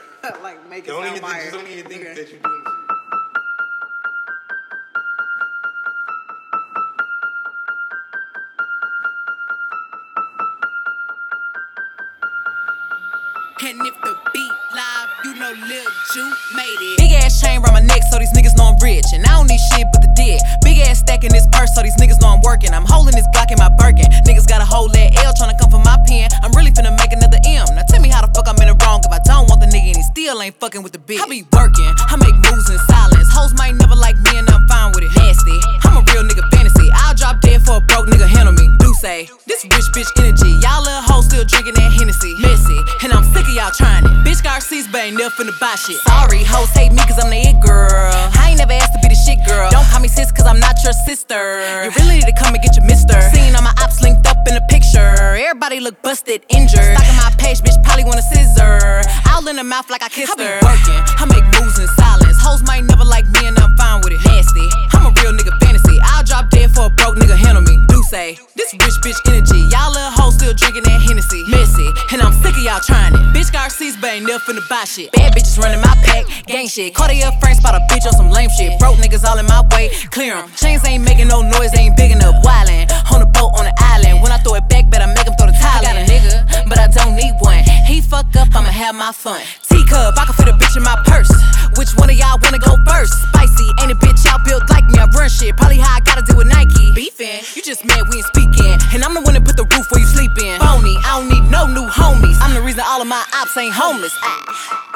like make it Don't sound even, think, fire. just don't even think Okay. that you're doing this. And if the beat live, you know Lil Ju made it. Big ass chain around my neck, so these niggas know I'm rich. And I don't still ain't fucking with the bitch. I be working, I make moves in silence. Hoes might never like me and I'm fine with it. Nasty, I'm a real nigga fantasy. I'll drop dead for a broke nigga handle me. Do say, this rich bitch energy. Y'all little hoes still drinking that Hennessy. Messy, and I'm sick of y'all trying it. Bitch got but ain't never finna buy shit. Sorry, hoes hate me cause I'm the it girl. I ain't never asked to be the shit girl. Don't call me sis cause I'm not your sister. You really need to come and get your mister. Seen all my ops linked up in a picture. Everybody look busted, injured. Stalking my page, bitch probably wanna scissor. The mouth like I kissed her. I be working, I make moves in silence. Hoes might never like me and I'm fine with it. Nasty, I'm a real nigga fantasy. I'll drop dead for a broke nigga handle me. Do say, this rich bitch energy. Y'all little hoes still drinking that Hennessy. Messy, and I'm sick of y'all trying it. Bitch got receipts, but ain't never finna buy shit. Bad bitches running my pack, gang shit. Cartier friends spot a bitch on some lame shit. Broke niggas all in my way, clear 'em. Chains ain't making no noise, they ain't big enough. Wildin' have my fun. Teacup, I can fit a bitch in my purse. Which one of y'all wanna go first? Spicy, ain't a bitch out built like me. I run shit, probably how I gotta deal with Nike. Beefin', you just mad we ain't speaking. And I'm the one that put the roof where you sleepin'. Phony, I don't need no new homies. I'm the reason all of my ops ain't homeless. Ah.